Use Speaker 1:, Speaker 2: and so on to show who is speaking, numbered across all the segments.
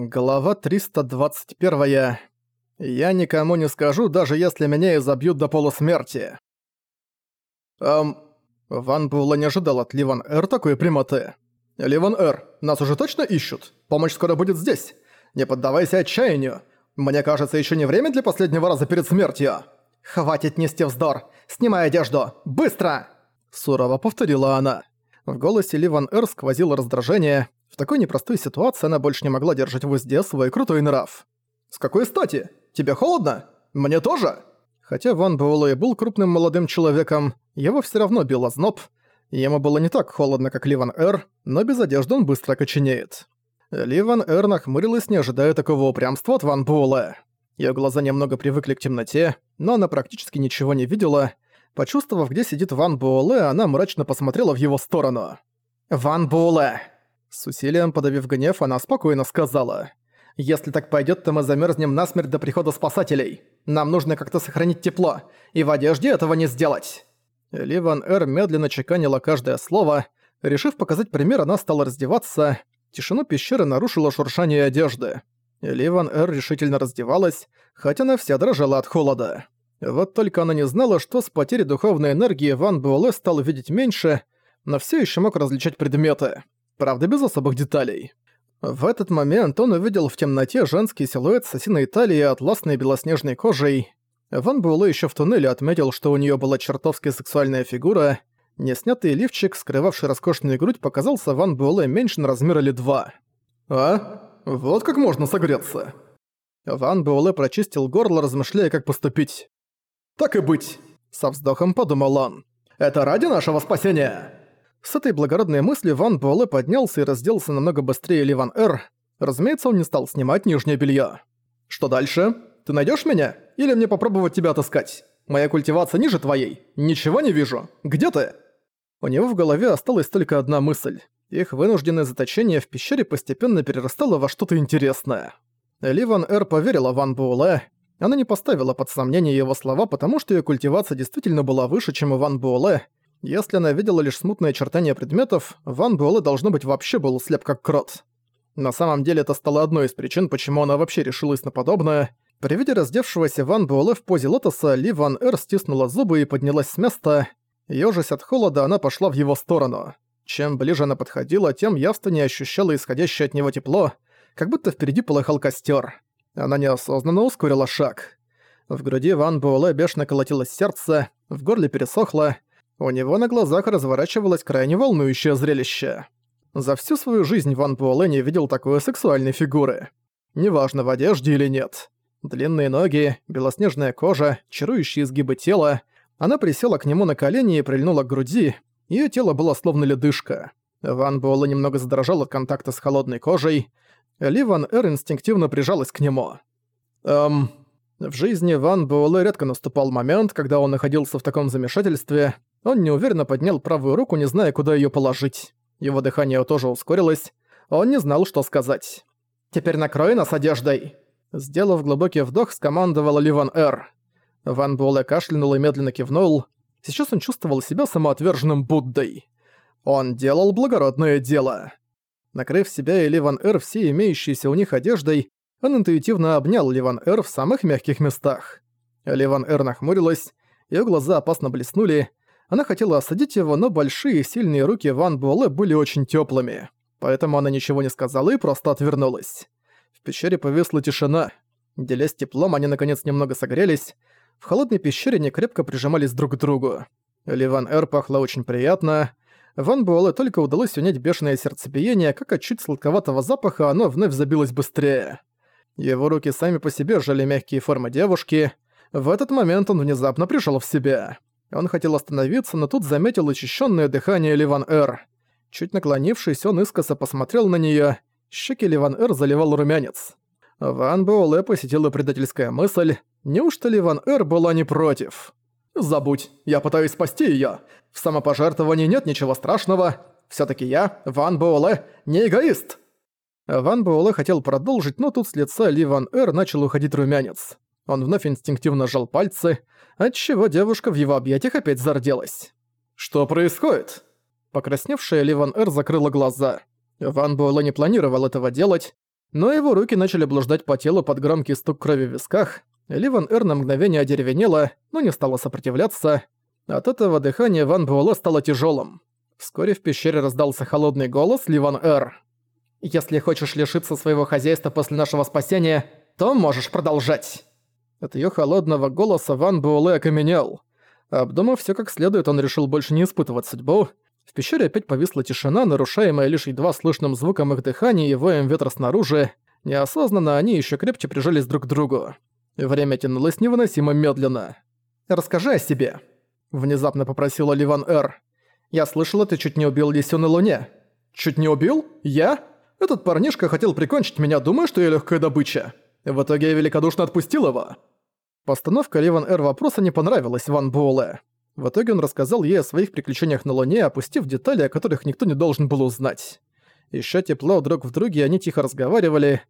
Speaker 1: Глава 321. Я никому не скажу, даже если меня изобьют до полусмерти. Эм... Ван Була не ожидал от Ливан Эр такой прямоты. «Ливан Эр, нас уже точно ищут? Помощь скоро будет здесь. Не поддавайся отчаянию. Мне кажется, еще не время для последнего раза перед смертью». «Хватит нести вздор! Снимай одежду! Быстро!» Сурово повторила она. В голосе Ливан Эр сквозило раздражение, в такой непростой ситуации она больше не могла держать в узде свой крутой нрав. «С какой стати? Тебе холодно? Мне тоже?» Хотя Ван Буэлэ был крупным молодым человеком, его все равно бил озноб. Ему было не так холодно, как Ливан Эр, но без одежды он быстро коченеет. Ливан Эр нахмурилась, не ожидая такого упрямства от Ван Буэлэ. Её глаза немного привыкли к темноте, но она практически ничего не видела. Почувствовав, где сидит Ван Буэлэ, она мрачно посмотрела в его сторону. «Ван Буэлэ!» С усилием подавив гнев, она спокойно сказала. «Если так пойдет, то мы замерзнем насмерть до прихода спасателей. Нам нужно как-то сохранить тепло, и в одежде этого не сделать». Ливан Эр медленно чеканила каждое слово. Решив показать пример, она стала раздеваться. Тишину пещеры нарушило шуршание одежды. Ливан Эр решительно раздевалась, хотя она вся дрожала от холода. Вот только она не знала, что с потерей духовной энергии Ван Буэлэ стал видеть меньше, но все еще мог различать предметы правда без особых деталей. В этот момент он увидел в темноте женский силуэт с осиной талии и атласной белоснежной кожей. Ван Буэлэ еще в туннеле отметил, что у нее была чертовски сексуальная фигура. Неснятый лифчик, скрывавший роскошную грудь, показался Ван Буэлэ меньше на размер или два. «А? Вот как можно согреться?» Ван Буэлэ прочистил горло, размышляя, как поступить. «Так и быть», — со вздохом подумал он. «Это ради нашего спасения!» С этой благородной мыслью Ван Буэлэ поднялся и разделся намного быстрее Ливан Эр. Разумеется, он не стал снимать нижнее белье. «Что дальше? Ты найдешь меня? Или мне попробовать тебя отыскать? Моя культивация ниже твоей. Ничего не вижу. Где ты?» У него в голове осталась только одна мысль. Их вынужденное заточение в пещере постепенно перерастало во что-то интересное. Ливан Эр поверила Ван Буэлэ. Она не поставила под сомнение его слова, потому что ее культивация действительно была выше, чем у Ван Буэлэ, если она видела лишь смутные очертания предметов, Ван Буэлэ должно быть вообще был слеп как крот. На самом деле это стало одной из причин, почему она вообще решилась на подобное. При виде раздевшегося Ван Буэлэ в позе лотоса, Ли Ван Эр стиснула зубы и поднялась с места. Ёжась от холода, она пошла в его сторону. Чем ближе она подходила, тем явственнее ощущала исходящее от него тепло, как будто впереди полыхал костер. Она неосознанно ускорила шаг. В груди Ван Буэлэ бешено колотилось сердце, в горле пересохло, у него на глазах разворачивалось крайне волнующее зрелище. За всю свою жизнь Ван Буэлэ не видел такой сексуальной фигуры. Неважно, в одежде или нет. Длинные ноги, белоснежная кожа, чарующие изгибы тела. Она присела к нему на колени и прильнула к груди. Её тело было словно ледышка. Ван Буэлэ немного задрожал от контакта с холодной кожей. Ли Ван Эр инстинктивно прижалась к нему. Эм... В жизни Ван Буэлэ редко наступал момент, когда он находился в таком замешательстве, он неуверенно поднял правую руку, не зная, куда её положить. Его дыхание тоже ускорилось. Он не знал, что сказать. «Теперь накрой нас одеждой!» Сделав глубокий вдох, скомандовала Ливан Эр. Ван Буэлэ кашлянул и медленно кивнул. Сейчас он чувствовал себя самоотверженным Буддой. Он делал благородное дело. Накрыв себя и Ливан Эр всей имеющейся у них одеждой, он интуитивно обнял Ливан Эр в самых мягких местах. Ливан Эр нахмурилась, её глаза опасно блеснули, она хотела осадить его, но большие сильные руки Ван Буэлэ были очень тёплыми. Поэтому она ничего не сказала и просто отвернулась. В пещере повисла тишина. Делясь теплом, они наконец немного согрелись. В холодной пещере они крепко прижимались друг к другу. Ливан Эр пахла очень приятно. Ван Буэлэ только удалось унять бешеное сердцебиение, как от чуть сладковатого запаха оно вновь забилось быстрее. Его руки сами по себе сжали мягкие формы девушки. В этот момент он внезапно пришел в себя. Он хотел остановиться, но тут заметил очищенное дыхание Ливан Эр. Чуть наклонившись, он искоса посмотрел на неё. Щеки Ливан Эр заливал румянец. Ван Буэлэ посетила предательская мысль. Неужто Ливан Эр была не против? «Забудь, я пытаюсь спасти её. В самопожертвовании нет ничего страшного. Всё-таки я, Ван Буэлэ, не эгоист!» Ван Буэлэ хотел продолжить, но тут с лица Ли Ван Эр начал уходить румянец. Он вновь инстинктивно сжал пальцы, отчего девушка в его объятиях опять зарделась. «Что происходит?» Покрасневшая Ливан Эр закрыла глаза. Ван Буэлэ не планировал этого делать. Но его руки начали блуждать по телу под громкий стук крови в висках. Ливан Эр на мгновение одеревенела, но не стала сопротивляться. От этого дыхание Ван Буэлэ стало тяжелым. Вскоре в пещере раздался холодный голос Ливан Эр. «Если хочешь лишиться своего хозяйства после нашего спасения, то можешь продолжать». От её холодного голоса Ван Буэлэ окаменел. Обдумав всё как следует, он решил больше не испытывать судьбу. В пещере опять повисла тишина, нарушаемая лишь едва слышным звуком их дыхания и воем ветра снаружи. Неосознанно они ещё крепче прижались друг к другу. Время тянулось невыносимо медленно. «Расскажи о себе», — внезапно попросила Ливан Эр. «Я слышала, ты чуть не убил Лисю на Луне». «Чуть не убил? Я? Этот парнишка хотел прикончить меня, думая, что я легкая добыча. В итоге я великодушно отпустил его». Постановка Ливан Эр вопроса не понравилась Ван Буэлэ. В итоге он рассказал ей о своих приключениях на Луне, опустив детали, о которых никто не должен был узнать. Ища тепло друг в друге, они тихо разговаривали.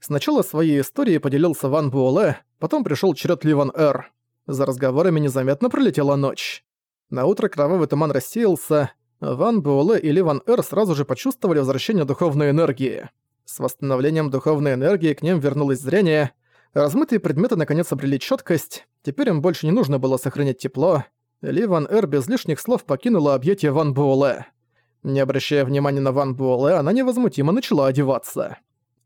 Speaker 1: Сначала своей историей поделился Ван Буэлэ, потом пришел черед Ливан Эр. За разговорами незаметно пролетела ночь. На утро кровавый туман рассеялся, Ван Буэлэ и Ливан Эр сразу же почувствовали возвращение духовной энергии. С восстановлением духовной энергии к ним вернулось зрение, размытые предметы наконец обрели четкость, теперь им больше не нужно было сохранять тепло, ли Ван Эр без лишних слов покинула объятие Ван Буэлэ. Не обращая внимания на Ван Буэлэ, она невозмутимо начала одеваться.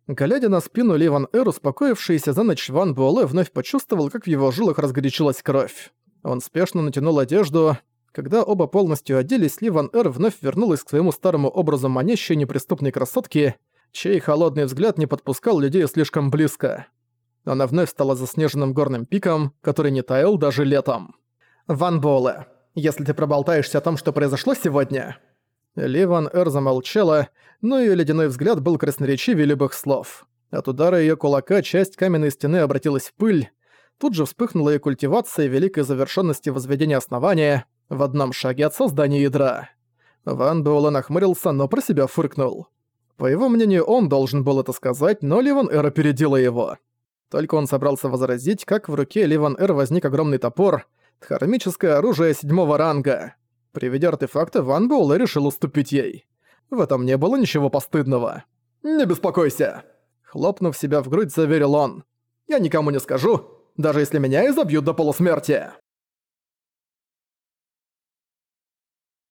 Speaker 1: Глядя на спину Ли Ван Эр, успокоившийся за ночь Ван Буэлэ вновь почувствовал, как в его жилах разгорячилась кровь. Он спешно натянул одежду. Когда оба полностью оделись, Ли Ван Эр вновь вернулась к своему старому образу манящей неприступной красотки, чей холодный взгляд не подпускал людей слишком близко. Она вновь стала заснеженным горным пиком, который не таял даже летом. «Ван Буэлэ, если ты проболтаешься о том, что произошло сегодня...» Ли Ван Эр замолчала, но её ледяной взгляд был красноречивее любых слов. От удара её кулака часть каменной стены обратилась в пыль. Тут же вспыхнула и культивация великой завершенности возведения основания в одном шаге от создания ядра. Ван Буэлэ нахмурился, но про себя фыркнул. По его мнению, он должен был это сказать, но Ливан Эр опередила его. Только он собрался возразить, как в руке Ливан Эр возник огромный топор — Хармическое оружие седьмого ранга. Приведя артефакты, Ван Буэлэ решил уступить ей. В этом не было ничего постыдного. «Не беспокойся!» Хлопнув себя в грудь, заверил он. «Я никому не скажу, даже если меня изобьют до полусмерти!»